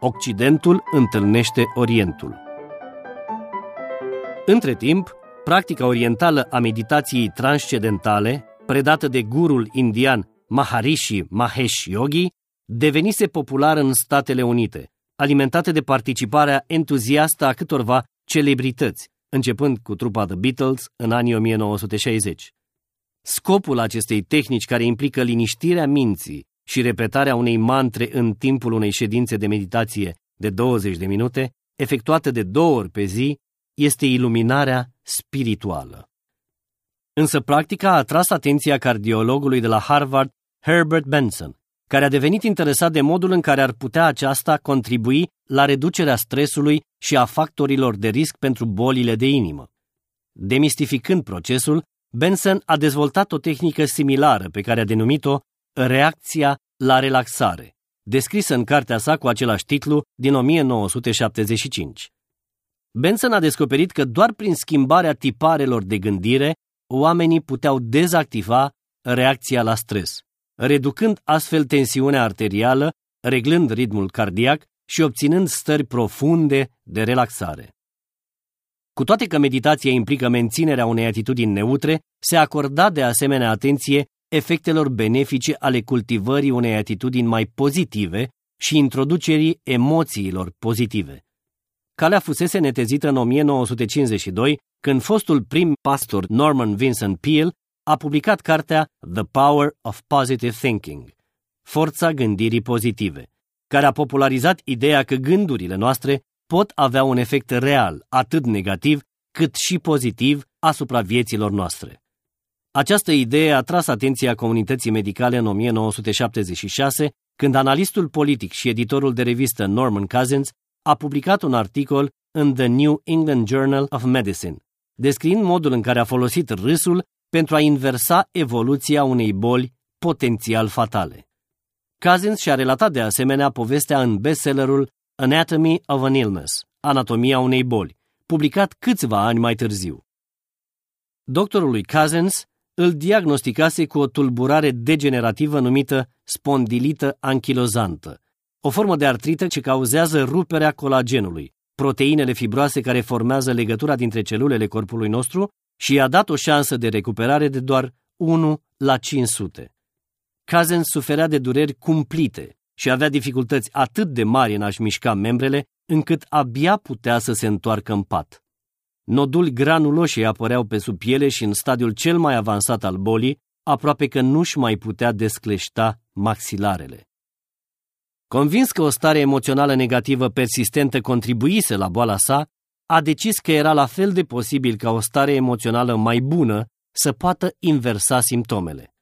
Occidentul întâlnește Orientul. Între timp, practica orientală a meditației transcendentale, predată de gurul indian Maharishi Mahesh Yogi, devenise populară în Statele Unite, alimentată de participarea entuziastă a câtorva celebrități, începând cu trupa The Beatles în anii 1960. Scopul acestei tehnici care implică liniștirea minții și repetarea unei mantre în timpul unei ședințe de meditație de 20 de minute, efectuată de două ori pe zi, este iluminarea spirituală. Însă practica a atras atenția cardiologului de la Harvard, Herbert Benson, care a devenit interesat de modul în care ar putea aceasta contribui la reducerea stresului și a factorilor de risc pentru bolile de inimă. Demistificând procesul, Benson a dezvoltat o tehnică similară pe care a denumit-o reacția la relaxare, descrisă în cartea sa cu același titlu din 1975. Benson a descoperit că doar prin schimbarea tiparelor de gândire, oamenii puteau dezactiva reacția la stres, reducând astfel tensiunea arterială, reglând ritmul cardiac și obținând stări profunde de relaxare. Cu toate că meditația implică menținerea unei atitudini neutre, se acorda de asemenea atenție efectelor benefice ale cultivării unei atitudini mai pozitive și introducerii emoțiilor pozitive. Calea fusese netezită în 1952, când fostul prim pastor Norman Vincent Peale a publicat cartea The Power of Positive Thinking, Forța gândirii pozitive, care a popularizat ideea că gândurile noastre pot avea un efect real, atât negativ cât și pozitiv, asupra vieților noastre. Această idee a tras atenția comunității medicale în 1976, când analistul politic și editorul de revistă Norman Cousins a publicat un articol în The New England Journal of Medicine, descriind modul în care a folosit râsul pentru a inversa evoluția unei boli potențial fatale. Cousins și-a relatat de asemenea povestea în bestsellerul Anatomy of an Illness, Anatomia unei boli, publicat câțiva ani mai târziu. Doctorului Cousins îl diagnosticase cu o tulburare degenerativă numită spondilită anchilozantă, o formă de artrită ce cauzează ruperea colagenului, proteinele fibroase care formează legătura dintre celulele corpului nostru și i-a dat o șansă de recuperare de doar 1 la 500. Kazen suferea de dureri cumplite și avea dificultăți atât de mari în a-și mișca membrele, încât abia putea să se întoarcă în pat. Noduli granuloși apăreau pe sub piele și în stadiul cel mai avansat al bolii, aproape că nu-și mai putea descleșta maxilarele. Convins că o stare emoțională negativă persistentă contribuise la boala sa, a decis că era la fel de posibil ca o stare emoțională mai bună să poată inversa simptomele.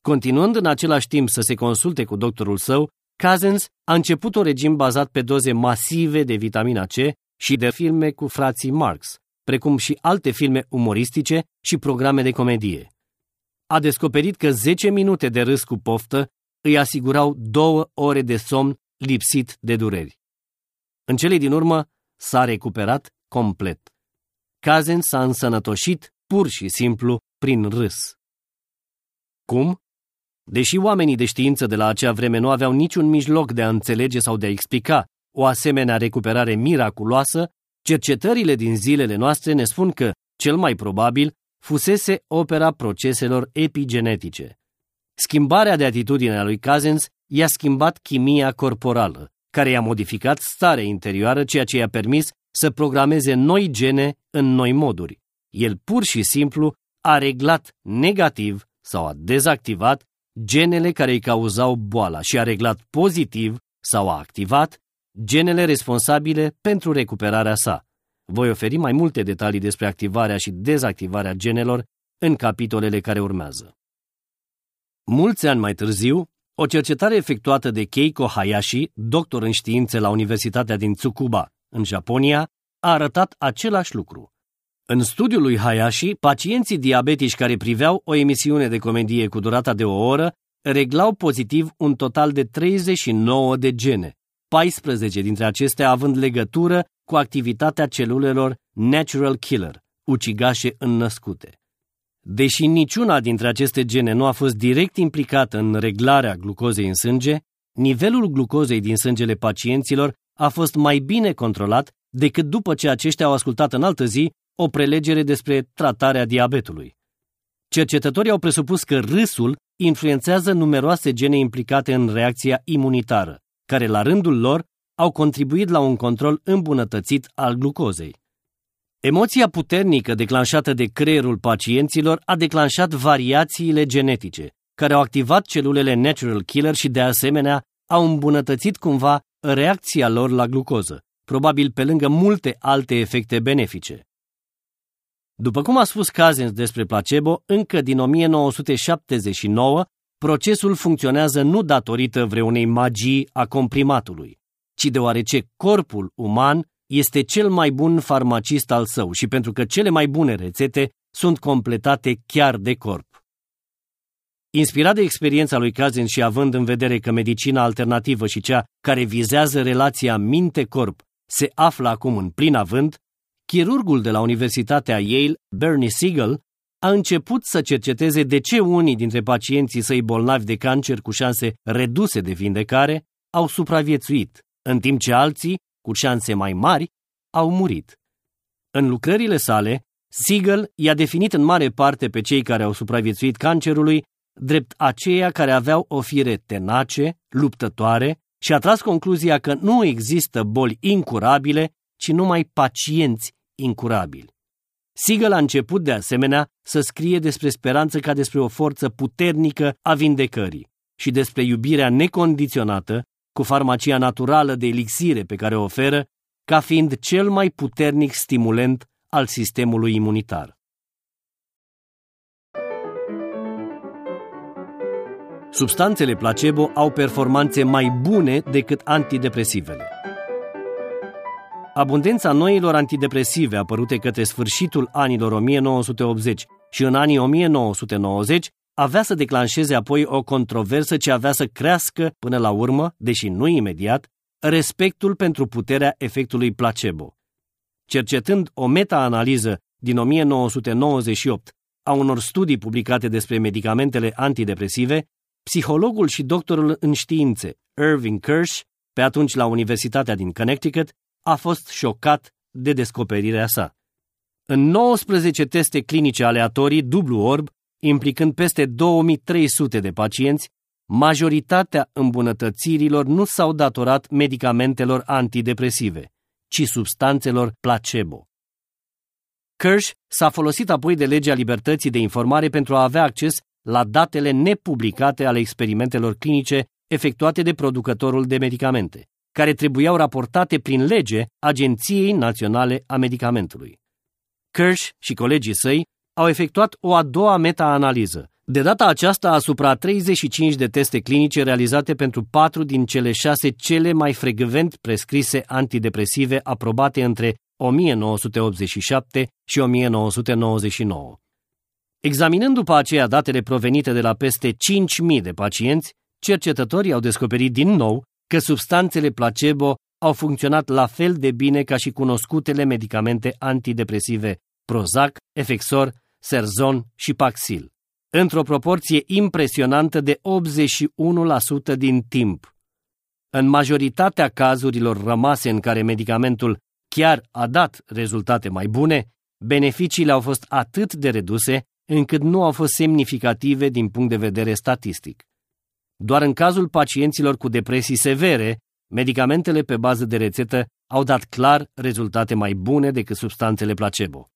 Continuând în același timp să se consulte cu doctorul său, Cousins a început un regim bazat pe doze masive de vitamina C și de filme cu frații Marx, precum și alte filme umoristice și programe de comedie. A descoperit că 10 minute de râs cu poftă îi asigurau două ore de somn lipsit de dureri. În cele din urmă s-a recuperat complet. Cazen s-a însănătoșit pur și simplu prin râs. Cum? Deși oamenii de știință de la acea vreme nu aveau niciun mijloc de a înțelege sau de a explica o asemenea recuperare miraculoasă, cercetările din zilele noastre ne spun că, cel mai probabil, fusese opera proceselor epigenetice. Schimbarea de atitudine a lui Cousins i-a schimbat chimia corporală, care i-a modificat starea interioară, ceea ce i-a permis să programeze noi gene în noi moduri. El pur și simplu a reglat negativ sau a dezactivat genele care îi cauzau boala și a reglat pozitiv sau a activat genele responsabile pentru recuperarea sa. Voi oferi mai multe detalii despre activarea și dezactivarea genelor în capitolele care urmează. Mulți ani mai târziu, o cercetare efectuată de Keiko Hayashi, doctor în științe la Universitatea din Tsukuba, în Japonia, a arătat același lucru. În studiul lui Hayashi, pacienții diabetici care priveau o emisiune de comedie cu durata de o oră reglau pozitiv un total de 39 de gene, 14 dintre acestea având legătură cu activitatea celulelor natural killer, ucigașe înnăscute. Deși niciuna dintre aceste gene nu a fost direct implicată în reglarea glucozei în sânge, nivelul glucozei din sângele pacienților a fost mai bine controlat decât după ce aceștia au ascultat în altă zi o prelegere despre tratarea diabetului. Cercetătorii au presupus că râsul influențează numeroase gene implicate în reacția imunitară, care la rândul lor au contribuit la un control îmbunătățit al glucozei. Emoția puternică declanșată de creierul pacienților a declanșat variațiile genetice, care au activat celulele natural killer și de asemenea au îmbunătățit cumva reacția lor la glucoză, probabil pe lângă multe alte efecte benefice. După cum a spus Cousins despre placebo, încă din 1979, procesul funcționează nu datorită vreunei magii a comprimatului, ci deoarece corpul uman este cel mai bun farmacist al său și pentru că cele mai bune rețete sunt completate chiar de corp. Inspirat de experiența lui Cousins și având în vedere că medicina alternativă și cea care vizează relația minte-corp se află acum în plin avânt, chirurgul de la Universitatea Yale, Bernie Siegel, a început să cerceteze de ce unii dintre pacienții săi bolnavi de cancer cu șanse reduse de vindecare au supraviețuit, în timp ce alții, cu șanse mai mari, au murit. În lucrările sale, Siegel i-a definit în mare parte pe cei care au supraviețuit cancerului drept aceia care aveau o fire tenace, luptătoare și a tras concluzia că nu există boli incurabile, ci numai pacienți incurabili. Siegel a început de asemenea să scrie despre speranță ca despre o forță puternică a vindecării și despre iubirea necondiționată cu farmacia naturală de elixire pe care o oferă ca fiind cel mai puternic stimulent al sistemului imunitar. Substanțele placebo au performanțe mai bune decât antidepresivele. Abundența noilor antidepresive apărute către sfârșitul anilor 1980 și în anii 1990 avea să declanșeze apoi o controversă ce avea să crească până la urmă, deși nu imediat, respectul pentru puterea efectului placebo. Cercetând o meta-analiză din 1998 a unor studii publicate despre medicamentele antidepresive, psihologul și doctorul în științe Irving Kirsch, pe atunci la Universitatea din Connecticut, a fost șocat de descoperirea sa. În 19 teste clinice aleatorii dublu orb, implicând peste 2300 de pacienți, majoritatea îmbunătățirilor nu s-au datorat medicamentelor antidepresive, ci substanțelor placebo. Kirsch s-a folosit apoi de legea libertății de informare pentru a avea acces la datele nepublicate ale experimentelor clinice efectuate de producătorul de medicamente, care trebuiau raportate prin lege Agenției Naționale a Medicamentului. Kirsch și colegii săi au efectuat o a doua meta-analiză, de data aceasta asupra 35 de teste clinice realizate pentru patru din cele șase cele mai frecvent prescrise antidepresive aprobate între 1987 și 1999. Examinând după aceea datele provenite de la peste 5.000 de pacienți, cercetătorii au descoperit din nou că substanțele placebo au funcționat la fel de bine ca și cunoscutele medicamente antidepresive Prozac, Efexor, Serzon și Paxil, într-o proporție impresionantă de 81% din timp. În majoritatea cazurilor rămase în care medicamentul chiar a dat rezultate mai bune, beneficiile au fost atât de reduse încât nu au fost semnificative din punct de vedere statistic. Doar în cazul pacienților cu depresii severe, medicamentele pe bază de rețetă au dat clar rezultate mai bune decât substanțele placebo.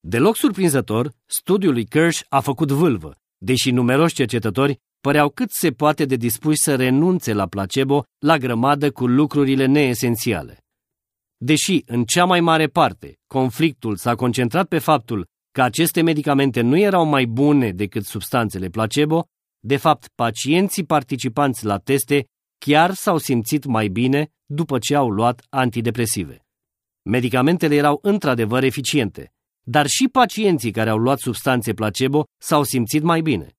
Deloc surprinzător, studiul lui Kirsch a făcut vâlvă, deși numeroși cercetători păreau cât se poate de dispuși să renunțe la placebo la grămadă cu lucrurile neesențiale. Deși, în cea mai mare parte, conflictul s-a concentrat pe faptul că aceste medicamente nu erau mai bune decât substanțele placebo, de fapt, pacienții participanți la teste chiar s-au simțit mai bine după ce au luat antidepresive. Medicamentele erau într-adevăr eficiente, dar și pacienții care au luat substanțe placebo s-au simțit mai bine.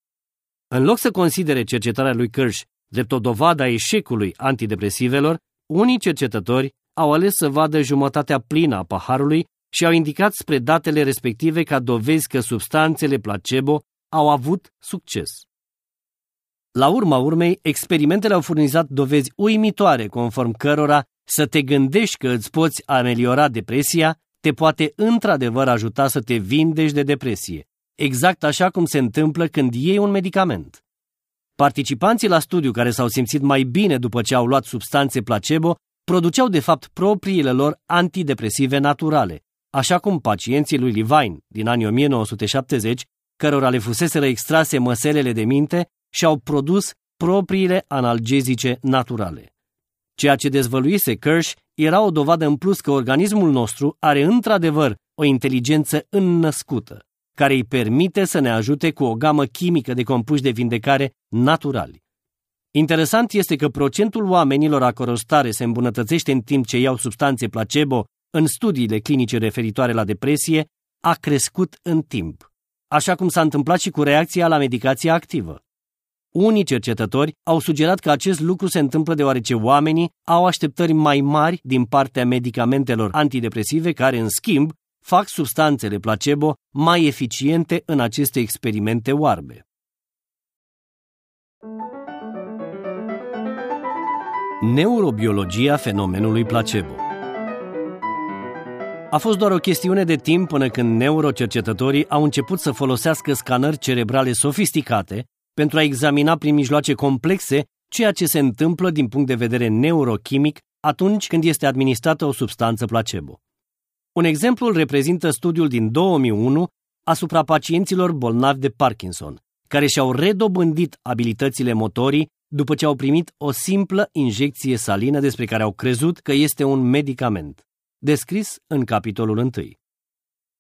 În loc să considere cercetarea lui Kirsch drept o dovadă a eșecului antidepresivelor, unii cercetători au ales să vadă jumătatea plină a paharului și au indicat spre datele respective ca dovezi că substanțele placebo au avut succes. La urma urmei, experimentele au furnizat dovezi uimitoare conform cărora să te gândești că îți poți ameliora depresia te poate într-adevăr ajuta să te vindești de depresie, exact așa cum se întâmplă când iei un medicament. Participanții la studiu care s-au simțit mai bine după ce au luat substanțe placebo produceau de fapt propriile lor antidepresive naturale, așa cum pacienții lui Levine din anii 1970, cărora le fuseseră extrase măselele de minte și-au produs propriile analgezice naturale. Ceea ce dezvăluise Kirsch era o dovadă în plus că organismul nostru are într-adevăr o inteligență înnăscută, care îi permite să ne ajute cu o gamă chimică de compuși de vindecare naturali. Interesant este că procentul oamenilor a căror stare se îmbunătățește în timp ce iau substanțe placebo în studiile clinice referitoare la depresie a crescut în timp, așa cum s-a întâmplat și cu reacția la medicația activă. Unii cercetători au sugerat că acest lucru se întâmplă deoarece oamenii au așteptări mai mari din partea medicamentelor antidepresive care, în schimb, fac substanțele placebo mai eficiente în aceste experimente oarbe. Neurobiologia fenomenului placebo A fost doar o chestiune de timp până când neurocercetătorii au început să folosească scanări cerebrale sofisticate pentru a examina prin mijloace complexe ceea ce se întâmplă din punct de vedere neurochimic atunci când este administrată o substanță placebo. Un exemplu îl reprezintă studiul din 2001 asupra pacienților bolnavi de Parkinson, care și-au redobândit abilitățile motorii după ce au primit o simplă injecție salină despre care au crezut că este un medicament, descris în capitolul 1.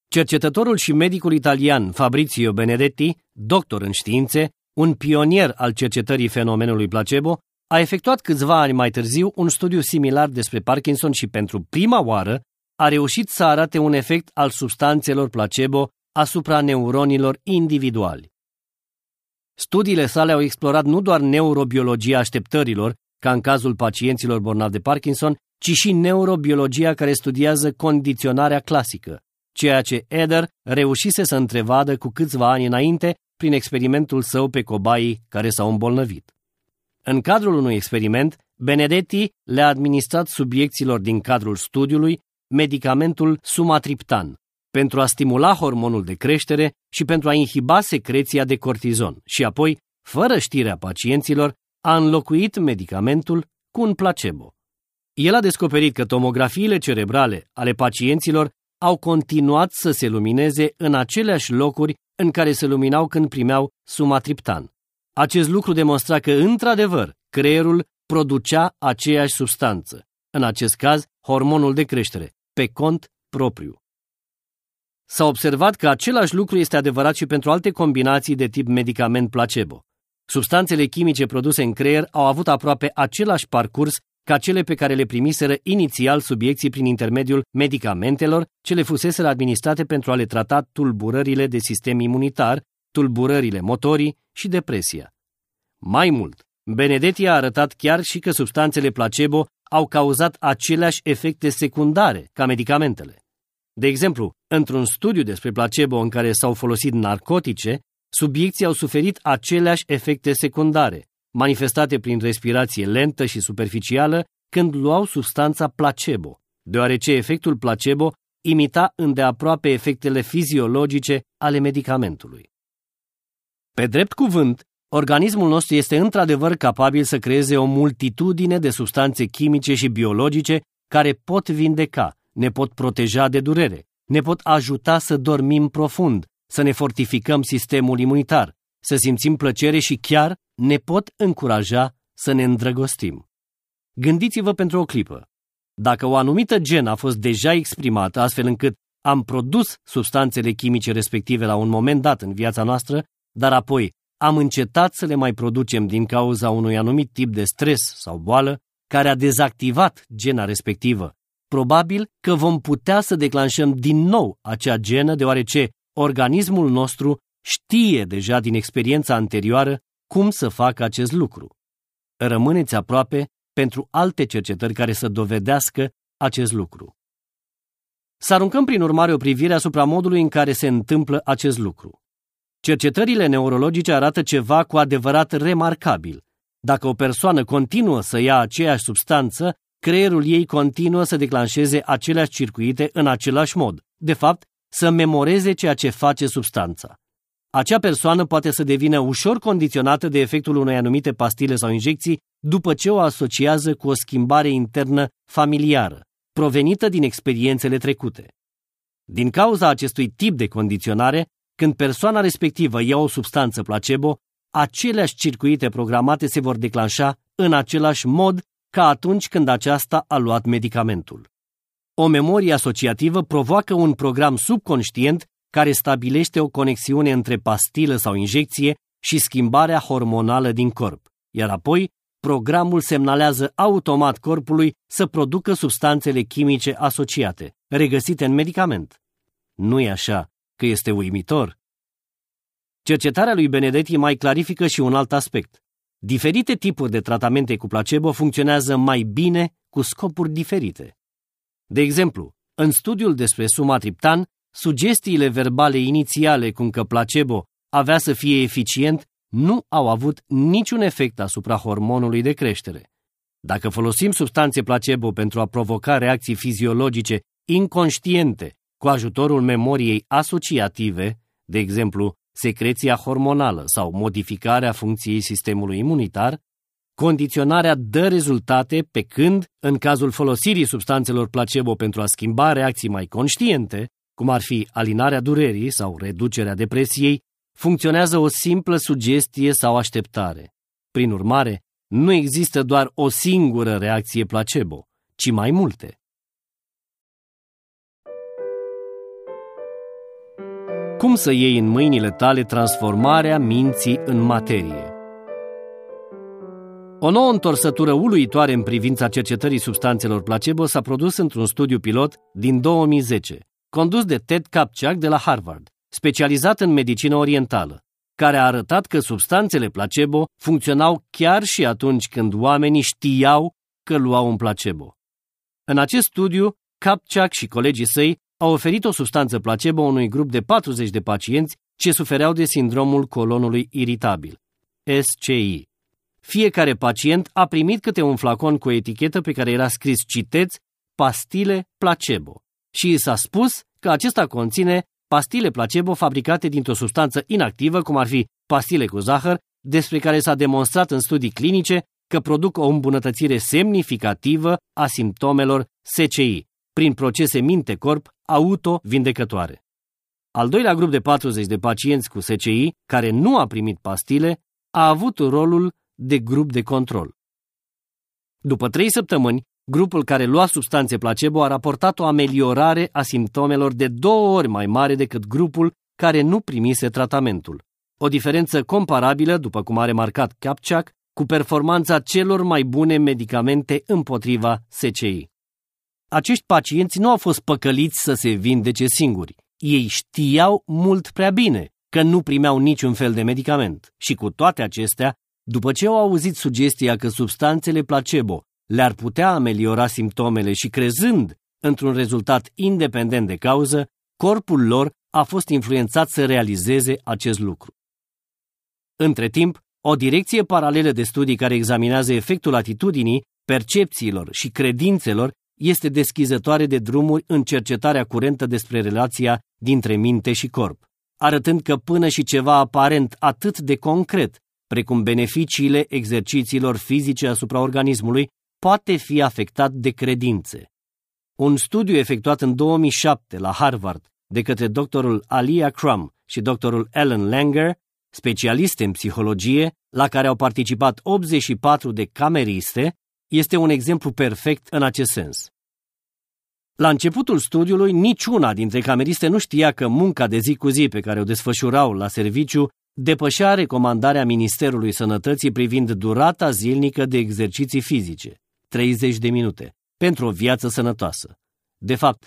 Cercetătorul și medicul italian Fabrizio Benedetti, doctor în științe, un pionier al cercetării fenomenului placebo, a efectuat câțiva ani mai târziu un studiu similar despre Parkinson și pentru prima oară a reușit să arate un efect al substanțelor placebo asupra neuronilor individuali. Studiile sale au explorat nu doar neurobiologia așteptărilor, ca în cazul pacienților bolnavi de Parkinson, ci și neurobiologia care studiază condiționarea clasică, ceea ce Eder reușise să întrevadă cu câțiva ani înainte prin experimentul său pe cobaii care s-au îmbolnăvit. În cadrul unui experiment, Benedetti le-a administrat subiecților din cadrul studiului medicamentul sumatriptan pentru a stimula hormonul de creștere și pentru a inhiba secreția de cortizon și apoi, fără știrea pacienților, a înlocuit medicamentul cu un placebo. El a descoperit că tomografiile cerebrale ale pacienților au continuat să se lumineze în aceleași locuri în care se luminau când primeau sumatriptan. Acest lucru demonstra că, într-adevăr, creierul producea aceeași substanță, în acest caz hormonul de creștere, pe cont propriu. S-a observat că același lucru este adevărat și pentru alte combinații de tip medicament placebo. Substanțele chimice produse în creier au avut aproape același parcurs ca cele pe care le primiseră inițial subiecții prin intermediul medicamentelor ce le fuseseră administrate pentru a le trata tulburările de sistem imunitar, tulburările motorii și depresia. Mai mult, Benedetti a arătat chiar și că substanțele placebo au cauzat aceleași efecte secundare ca medicamentele. De exemplu, într-un studiu despre placebo în care s-au folosit narcotice, subiecții au suferit aceleași efecte secundare, manifestate prin respirație lentă și superficială când luau substanța placebo, deoarece efectul placebo imita îndeaproape efectele fiziologice ale medicamentului. Pe drept cuvânt, organismul nostru este într-adevăr capabil să creeze o multitudine de substanțe chimice și biologice care pot vindeca, ne pot proteja de durere, ne pot ajuta să dormim profund, să ne fortificăm sistemul imunitar, să simțim plăcere și chiar ne pot încuraja să ne îndrăgostim. Gândiți-vă pentru o clipă. Dacă o anumită gen a fost deja exprimată astfel încât am produs substanțele chimice respective la un moment dat în viața noastră, dar apoi am încetat să le mai producem din cauza unui anumit tip de stres sau boală care a dezactivat gena respectivă. Probabil că vom putea să declanșăm din nou acea genă deoarece organismul nostru știe deja din experiența anterioară cum să facă acest lucru. Rămâneți aproape pentru alte cercetări care să dovedească acest lucru. Să aruncăm prin urmare o privire asupra modului în care se întâmplă acest lucru. Cercetările neurologice arată ceva cu adevărat remarcabil. Dacă o persoană continuă să ia aceeași substanță, creierul ei continuă să declanșeze aceleași circuite în același mod. De fapt, să memoreze ceea ce face substanța. Acea persoană poate să devină ușor condiționată de efectul unei anumite pastile sau injecții după ce o asociază cu o schimbare internă familiară, provenită din experiențele trecute. Din cauza acestui tip de condiționare, când persoana respectivă ia o substanță placebo, aceleași circuite programate se vor declanșa în același mod ca atunci când aceasta a luat medicamentul. O memorie asociativă provoacă un program subconștient care stabilește o conexiune între pastilă sau injecție și schimbarea hormonală din corp, iar apoi programul semnalează automat corpului să producă substanțele chimice asociate, regăsite în medicament. Nu e așa că este uimitor? Cercetarea lui Benedetti mai clarifică și un alt aspect. Diferite tipuri de tratamente cu placebo funcționează mai bine cu scopuri diferite. De exemplu, în studiul despre sumatriptan, sugestiile verbale inițiale cum că placebo avea să fie eficient nu au avut niciun efect asupra hormonului de creștere. Dacă folosim substanțe placebo pentru a provoca reacții fiziologice inconștiente cu ajutorul memoriei asociative, de exemplu, secreția hormonală sau modificarea funcției sistemului imunitar, condiționarea dă rezultate pe când, în cazul folosirii substanțelor placebo pentru a schimba reacții mai conștiente, cum ar fi alinarea durerii sau reducerea depresiei, funcționează o simplă sugestie sau așteptare. Prin urmare, nu există doar o singură reacție placebo, ci mai multe. Cum să iei în mâinile tale transformarea minții în materie? O nouă întorsătură uluitoare în privința cercetării substanțelor placebo s-a produs într-un studiu pilot din 2010, condus de Ted Kapchak de la Harvard, specializat în medicină orientală, care a arătat că substanțele placebo funcționau chiar și atunci când oamenii știau că luau un placebo. În acest studiu, Kapchak și colegii săi au oferit o substanță placebo unui grup de 40 de pacienți ce sufereau de sindromul colonului iritabil, SCI. Fiecare pacient a primit câte un flacon cu o etichetă pe care era scris, citeți, pastile placebo. Și i s-a spus că acesta conține pastile placebo fabricate dintr-o substanță inactivă, cum ar fi pastile cu zahăr, despre care s-a demonstrat în studii clinice că produc o îmbunătățire semnificativă a simptomelor SCI, prin procese minte-corp auto-vindecătoare. Al doilea grup de 40 de pacienți cu SCI, care nu a primit pastile, a avut rolul de grup de control. După trei săptămâni, grupul care lua substanțe placebo a raportat o ameliorare a simptomelor de două ori mai mare decât grupul care nu primise tratamentul. O diferență comparabilă, după cum a remarcat Kapchak, cu performanța celor mai bune medicamente împotriva SCI. Acești pacienți nu au fost păcăliți să se vindece singuri. Ei știau mult prea bine că nu primeau niciun fel de medicament și cu toate acestea, după ce au auzit sugestia că substanțele placebo le-ar putea ameliora simptomele și crezând într-un rezultat independent de cauză, corpul lor a fost influențat să realizeze acest lucru. Între timp, o direcție paralelă de studii care examinează efectul atitudinii, percepțiilor și credințelor este deschizătoare de drumuri în cercetarea curentă despre relația dintre minte și corp, arătând că până și ceva aparent atât de concret, precum beneficiile exercițiilor fizice asupra organismului, poate fi afectat de credințe. Un studiu efectuat în 2007 la Harvard de către doctorul Alia Crum și doctorul Alan Langer, specialiste în psihologie, la care au participat 84 de cameriste, este un exemplu perfect în acest sens. La începutul studiului, niciuna dintre cameriste nu știa că munca de zi cu zi pe care o desfășurau la serviciu depășea recomandarea Ministerului Sănătății privind durata zilnică de exerciții fizice, 30 de minute, pentru o viață sănătoasă. De fapt,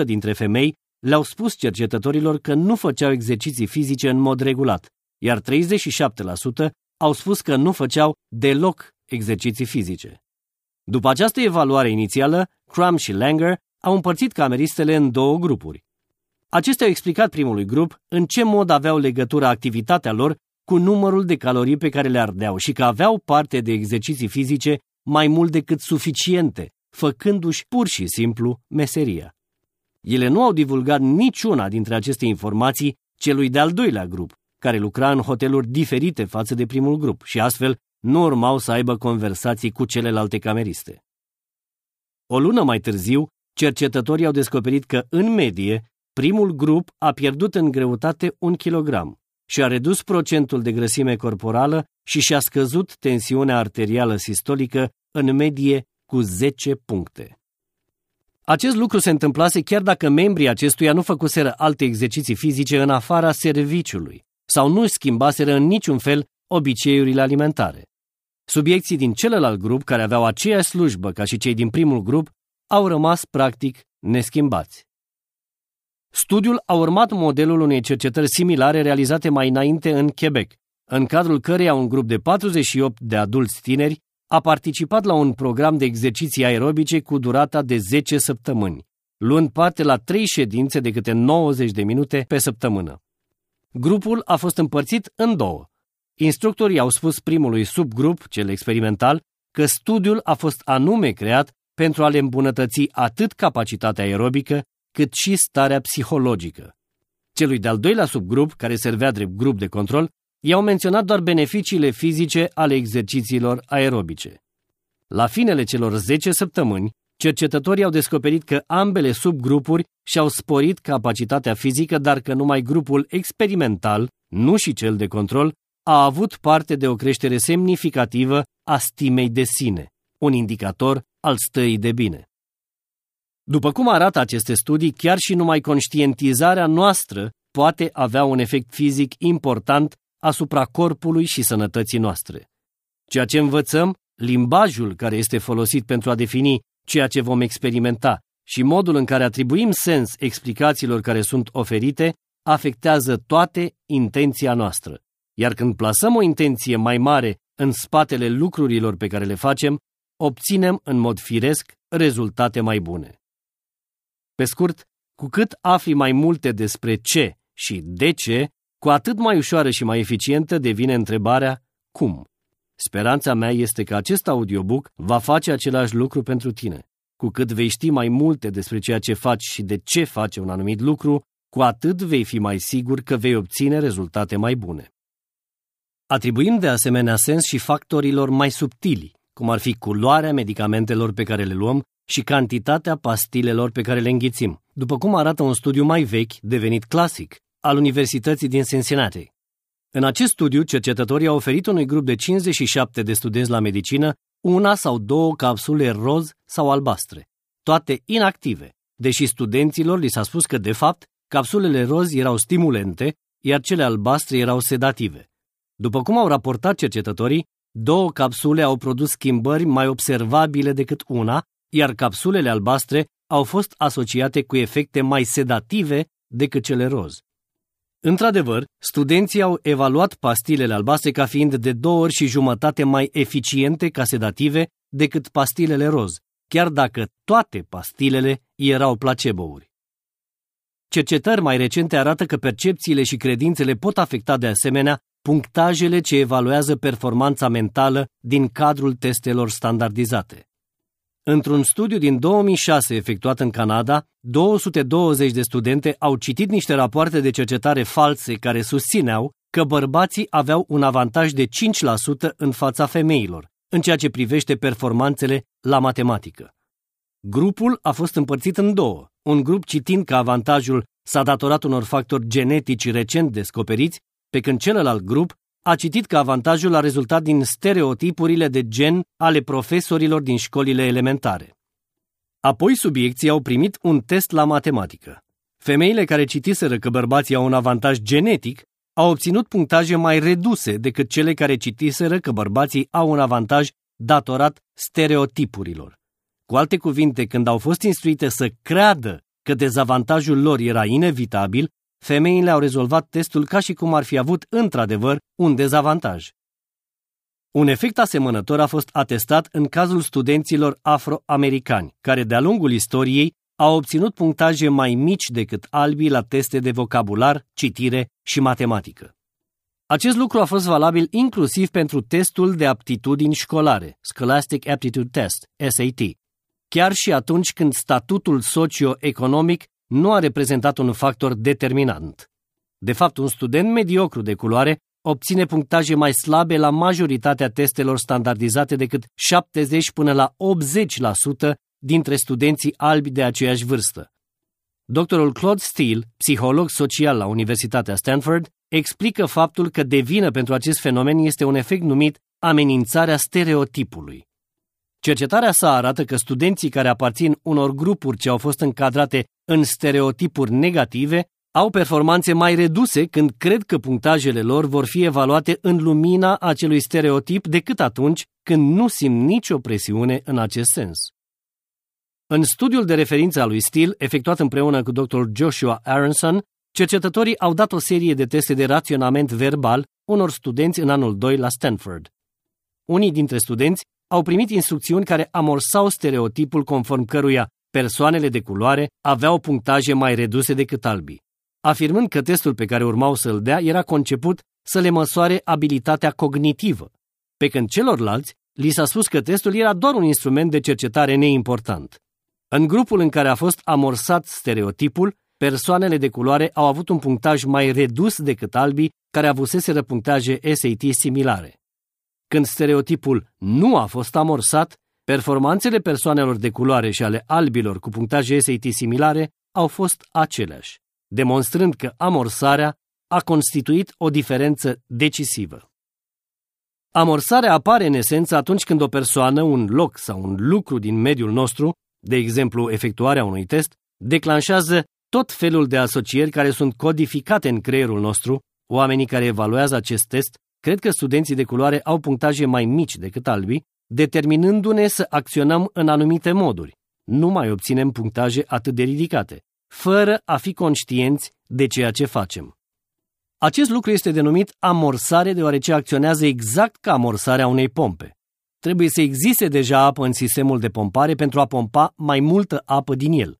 67% dintre femei le-au spus cercetătorilor că nu făceau exerciții fizice în mod regulat, iar 37% au spus că nu făceau deloc exerciții fizice. După această evaluare inițială, Crum și Langer au împărțit cameristele în două grupuri. Acestea au explicat primului grup în ce mod aveau legătură activitatea lor cu numărul de calorii pe care le ardeau și că aveau parte de exerciții fizice mai mult decât suficiente, făcându-și pur și simplu meseria. Ele nu au divulgat niciuna dintre aceste informații celui de-al doilea grup, care lucra în hoteluri diferite față de primul grup și astfel nu urmau să aibă conversații cu celelalte cameriste. O lună mai târziu, cercetătorii au descoperit că, în medie, primul grup a pierdut în greutate un kilogram și a redus procentul de grăsime corporală și și-a scăzut tensiunea arterială sistolică în medie cu 10 puncte. Acest lucru se întâmplase chiar dacă membrii acestuia nu făcuseră alte exerciții fizice în afara serviciului sau nu își schimbaseră în niciun fel obiceiurile alimentare. Subiecții din celălalt grup, care aveau aceeași slujbă ca și cei din primul grup, au rămas practic neschimbați. Studiul a urmat modelul unei cercetări similare realizate mai înainte în Quebec, în cadrul căreia un grup de 48 de adulți tineri a participat la un program de exerciții aerobice cu durata de 10 săptămâni, luând parte la 3 ședințe de câte 90 de minute pe săptămână. Grupul a fost împărțit în două. Instructorii au spus primului subgrup, cel experimental, că studiul a fost anume creat pentru a le îmbunătăți atât capacitatea aerobică, cât și starea psihologică. Celui de-al doilea subgrup, care servea drept grup de control, i-au menționat doar beneficiile fizice ale exercițiilor aerobice. La finele celor 10 săptămâni, cercetătorii au descoperit că ambele subgrupuri și-au sporit capacitatea fizică, dar că numai grupul experimental, nu și cel de control, a avut parte de o creștere semnificativă a stimei de sine, un indicator al stării de bine. După cum arată aceste studii, chiar și numai conștientizarea noastră poate avea un efect fizic important asupra corpului și sănătății noastre. Ceea ce învățăm, limbajul care este folosit pentru a defini ceea ce vom experimenta și modul în care atribuim sens explicațiilor care sunt oferite, afectează toate intenția noastră. Iar când plasăm o intenție mai mare în spatele lucrurilor pe care le facem, obținem în mod firesc rezultate mai bune. Pe scurt, cu cât afli mai multe despre ce și de ce, cu atât mai ușoară și mai eficientă devine întrebarea cum. Speranța mea este că acest audiobook va face același lucru pentru tine. Cu cât vei ști mai multe despre ceea ce faci și de ce face un anumit lucru, cu atât vei fi mai sigur că vei obține rezultate mai bune. Atribuim de asemenea sens și factorilor mai subtili, cum ar fi culoarea medicamentelor pe care le luăm și cantitatea pastilelor pe care le înghițim, după cum arată un studiu mai vechi, devenit clasic, al Universității din Cincinnati. În acest studiu, cercetătorii au oferit unui grup de 57 de studenți la medicină una sau două capsule roz sau albastre, toate inactive, deși studenților li s-a spus că, de fapt, capsulele roz erau stimulente, iar cele albastre erau sedative. După cum au raportat cercetătorii, două capsule au produs schimbări mai observabile decât una, iar capsulele albastre au fost asociate cu efecte mai sedative decât cele roz. Într-adevăr, studenții au evaluat pastilele albastre ca fiind de două ori și jumătate mai eficiente ca sedative decât pastilele roz, chiar dacă toate pastilele erau placebouri. Cercetări mai recente arată că percepțiile și credințele pot afecta de asemenea punctajele ce evaluează performanța mentală din cadrul testelor standardizate. Într-un studiu din 2006 efectuat în Canada, 220 de studente au citit niște rapoarte de cercetare false care susțineau că bărbații aveau un avantaj de 5% în fața femeilor, în ceea ce privește performanțele la matematică. Grupul a fost împărțit în două, un grup citind că avantajul s-a datorat unor factori genetici recent descoperiți, pe când celălalt grup a citit că avantajul a rezultat din stereotipurile de gen ale profesorilor din școlile elementare. Apoi subiecții au primit un test la matematică. Femeile care citiseră că bărbații au un avantaj genetic au obținut punctaje mai reduse decât cele care citiseră că bărbații au un avantaj datorat stereotipurilor. Cu alte cuvinte, când au fost instruite să creadă că dezavantajul lor era inevitabil, femeile au rezolvat testul ca și cum ar fi avut într-adevăr un dezavantaj. Un efect asemănător a fost atestat în cazul studenților afroamericani, care de-a lungul istoriei au obținut punctaje mai mici decât albii la teste de vocabular, citire și matematică. Acest lucru a fost valabil inclusiv pentru testul de aptitudini școlare, Scholastic Aptitude Test, SAT, chiar și atunci când statutul socioeconomic nu a reprezentat un factor determinant. De fapt, un student mediocru de culoare obține punctaje mai slabe la majoritatea testelor standardizate decât 70 până la 80% dintre studenții albi de aceeași vârstă. Doctorul Claude Steele, psiholog social la Universitatea Stanford, explică faptul că de vină pentru acest fenomen este un efect numit amenințarea stereotipului. Cercetarea sa arată că studenții care aparțin unor grupuri ce au fost încadrate în stereotipuri negative au performanțe mai reduse când cred că punctajele lor vor fi evaluate în lumina acelui stereotip decât atunci când nu simt nicio presiune în acest sens. În studiul de referință al lui Steele, efectuat împreună cu dr. Joshua Aronson, cercetătorii au dat o serie de teste de raționament verbal unor studenți în anul 2 la Stanford. Unii dintre studenți au primit instrucțiuni care amorsau stereotipul conform căruia persoanele de culoare aveau punctaje mai reduse decât albii, afirmând că testul pe care urmau să-l dea era conceput să le măsoare abilitatea cognitivă, pe când celorlalți li s-a spus că testul era doar un instrument de cercetare neimportant. În grupul în care a fost amorsat stereotipul, persoanele de culoare au avut un punctaj mai redus decât albii care avuseseră punctaje SAT similare. Când stereotipul nu a fost amorsat, performanțele persoanelor de culoare și ale albilor cu punctaje SAT similare au fost aceleași, demonstrând că amorsarea a constituit o diferență decisivă. Amorsarea apare în esență atunci când o persoană, un loc sau un lucru din mediul nostru, de exemplu efectuarea unui test, declanșează tot felul de asocieri care sunt codificate în creierul nostru, oamenii care evaluează acest test cred că studenții de culoare au punctaje mai mici decât albii, determinându-ne să acționăm în anumite moduri. Nu mai obținem punctaje atât de ridicate, fără a fi conștienți de ceea ce facem. Acest lucru este denumit amorsare deoarece acționează exact ca amorsarea unei pompe. Trebuie să existe deja apă în sistemul de pompare pentru a pompa mai multă apă din el.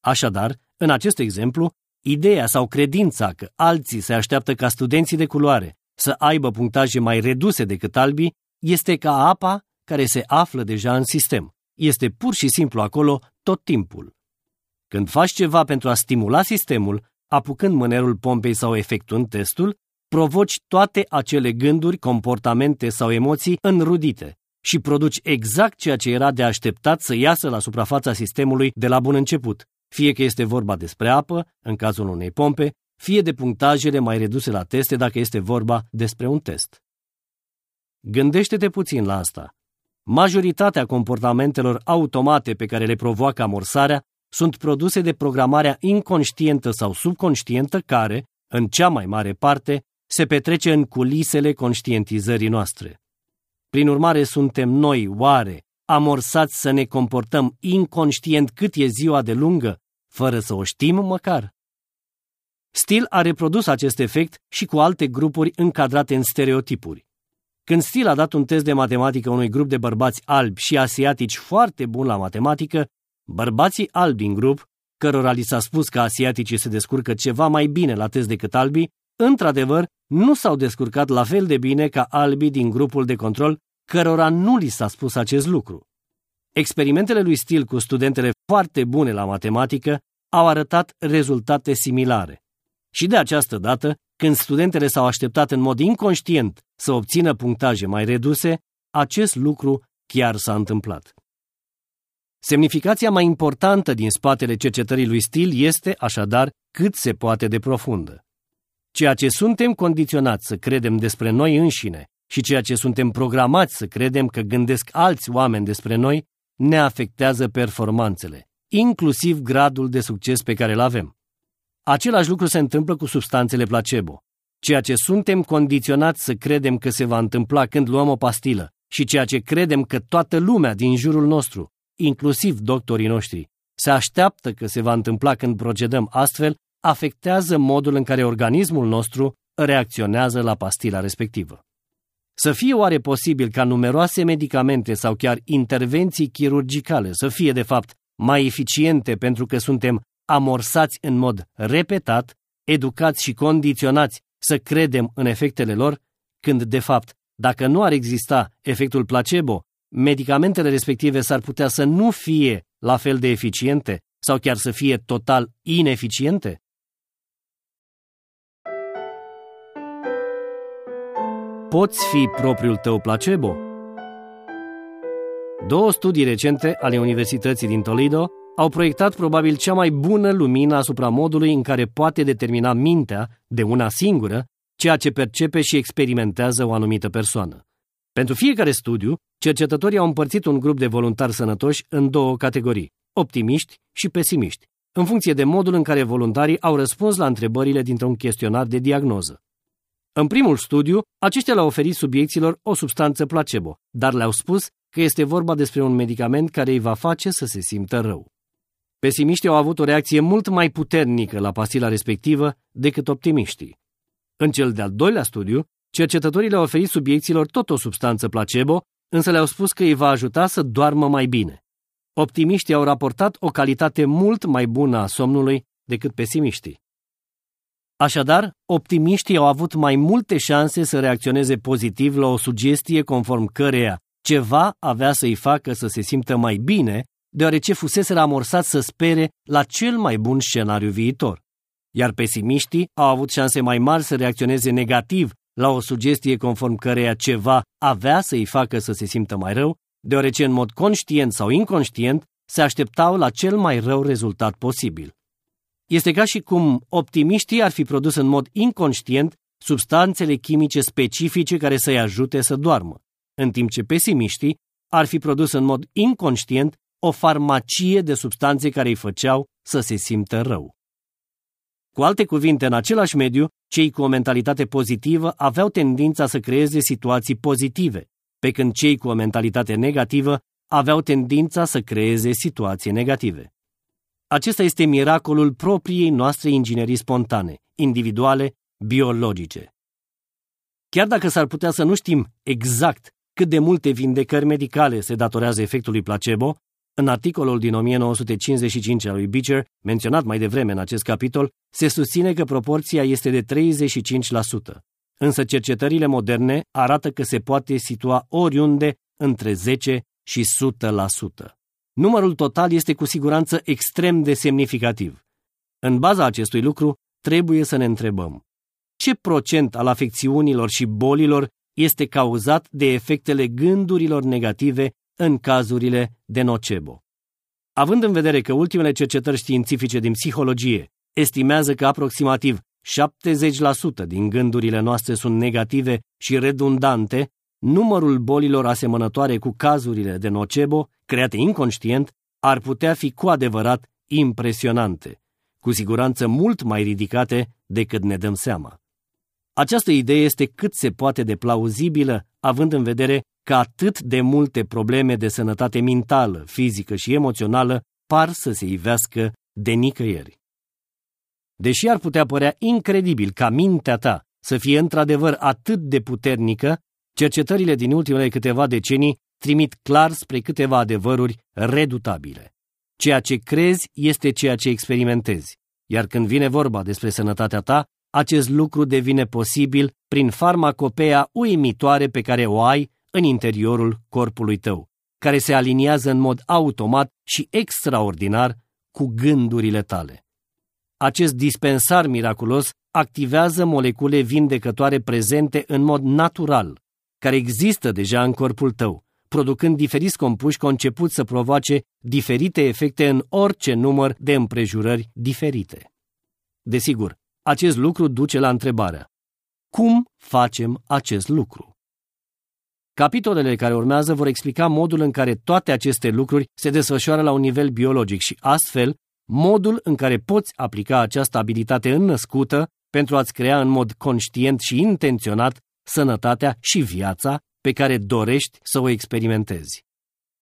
Așadar, în acest exemplu, ideea sau credința că alții se așteaptă ca studenții de culoare să aibă punctaje mai reduse decât albii este ca apa care se află deja în sistem. Este pur și simplu acolo tot timpul. Când faci ceva pentru a stimula sistemul, apucând mânerul pompei sau efectuând testul, provoci toate acele gânduri, comportamente sau emoții înrudite și produci exact ceea ce era de așteptat să iasă la suprafața sistemului de la bun început, fie că este vorba despre apă, în cazul unei pompe, fie de punctajele mai reduse la teste dacă este vorba despre un test. Gândește-te puțin la asta. Majoritatea comportamentelor automate pe care le provoacă amorsarea sunt produse de programarea inconștientă sau subconștientă care, în cea mai mare parte, se petrece în culisele conștientizării noastre. Prin urmare, suntem noi, oare, amorsați să ne comportăm inconștient cât e ziua de lungă, fără să o știm măcar? Steele a reprodus acest efect și cu alte grupuri încadrate în stereotipuri. Când Steele a dat un test de matematică unui grup de bărbați albi și asiatici foarte buni la matematică, bărbații albi din grup, cărora li s-a spus că asiaticii se descurcă ceva mai bine la test decât albii, într-adevăr, nu s-au descurcat la fel de bine ca albii din grupul de control, cărora nu li s-a spus acest lucru. Experimentele lui Steele cu studentele foarte bune la matematică au arătat rezultate similare. Și de această dată, când studentele s-au așteptat în mod inconștient să obțină punctaje mai reduse, acest lucru chiar s-a întâmplat. Semnificația mai importantă din spatele cercetării lui Stil este, așadar, cât se poate de profundă. Ceea ce suntem condiționați să credem despre noi înșine și ceea ce suntem programați să credem că gândesc alți oameni despre noi ne afectează performanțele, inclusiv gradul de succes pe care îl avem. Același lucru se întâmplă cu substanțele placebo. Ceea ce suntem condiționați să credem că se va întâmpla când luăm o pastilă și ceea ce credem că toată lumea din jurul nostru, inclusiv doctorii noștri, se așteaptă că se va întâmpla când procedăm astfel, afectează modul în care organismul nostru reacționează la pastila respectivă. Să fie oare posibil ca numeroase medicamente sau chiar intervenții chirurgicale să fie, de fapt, mai eficiente pentru că suntem amorsați în mod repetat, educați și condiționați să credem în efectele lor, când, de fapt, dacă nu ar exista efectul placebo, medicamentele respective s-ar putea să nu fie la fel de eficiente sau chiar să fie total ineficiente? Poți fi propriul tău placebo? Două studii recente ale Universității din Toledo au proiectat probabil cea mai bună lumină asupra modului în care poate determina mintea, de una singură, ceea ce percepe și experimentează o anumită persoană. Pentru fiecare studiu, cercetătorii au împărțit un grup de voluntari sănătoși în două categorii, optimiști și pesimiști, în funcție de modul în care voluntarii au răspuns la întrebările dintr-un chestionar de diagnoză. În primul studiu, aceștia le-au oferit subiecților o substanță placebo, dar le-au spus că este vorba despre un medicament care îi va face să se simtă rău. Pesimiștii au avut o reacție mult mai puternică la pastila respectivă decât optimiștii. În cel de-al doilea studiu, cercetătorii le-au oferit subiecților tot o substanță placebo, însă le-au spus că îi va ajuta să doarmă mai bine. Optimiștii au raportat o calitate mult mai bună a somnului decât pesimiștii. Așadar, optimiștii au avut mai multe șanse să reacționeze pozitiv la o sugestie conform căreia ceva avea să-i facă să se simtă mai bine, deoarece fusese amorsați să spere la cel mai bun scenariu viitor. Iar pesimiștii au avut șanse mai mari să reacționeze negativ la o sugestie conform căreia ceva avea să-i facă să se simtă mai rău, deoarece în mod conștient sau inconștient se așteptau la cel mai rău rezultat posibil. Este ca și cum optimiștii ar fi produs în mod inconștient substanțele chimice specifice care să-i ajute să doarmă, în timp ce pesimiștii ar fi produs în mod inconștient o farmacie de substanțe care îi făceau să se simtă rău. Cu alte cuvinte, în același mediu, cei cu o mentalitate pozitivă aveau tendința să creeze situații pozitive, pe când cei cu o mentalitate negativă aveau tendința să creeze situații negative. Acesta este miracolul propriei noastre inginerii spontane, individuale, biologice. Chiar dacă s-ar putea să nu știm exact cât de multe vindecări medicale se datorează efectului placebo, în articolul din 1955 al lui Beecher, menționat mai devreme în acest capitol, se susține că proporția este de 35%, însă cercetările moderne arată că se poate situa oriunde între 10 și 100%. Numărul total este cu siguranță extrem de semnificativ. În baza acestui lucru, trebuie să ne întrebăm ce procent al afecțiunilor și bolilor este cauzat de efectele gândurilor negative în cazurile de nocebo. Având în vedere că ultimele cercetări științifice din psihologie estimează că aproximativ 70% din gândurile noastre sunt negative și redundante, numărul bolilor asemănătoare cu cazurile de nocebo, create inconștient, ar putea fi cu adevărat impresionante, cu siguranță mult mai ridicate decât ne dăm seama. Această idee este cât se poate de plauzibilă, având în vedere că atât de multe probleme de sănătate mentală, fizică și emoțională par să se ivească de nicăieri. Deși ar putea părea incredibil ca mintea ta să fie într-adevăr atât de puternică, cercetările din ultimele câteva decenii trimit clar spre câteva adevăruri redutabile. Ceea ce crezi este ceea ce experimentezi, iar când vine vorba despre sănătatea ta, acest lucru devine posibil prin farmacopea uimitoare pe care o ai în interiorul corpului tău, care se aliniază în mod automat și extraordinar cu gândurile tale. Acest dispensar miraculos activează molecule vindecătoare prezente în mod natural, care există deja în corpul tău, producând diferiți compuși concepuți să provoace diferite efecte în orice număr de împrejurări diferite. Desigur, acest lucru duce la întrebarea: cum facem acest lucru? Capitolele care urmează vor explica modul în care toate aceste lucruri se desfășoară la un nivel biologic și astfel modul în care poți aplica această abilitate înnăscută pentru a-ți crea în mod conștient și intenționat sănătatea și viața pe care dorești să o experimentezi.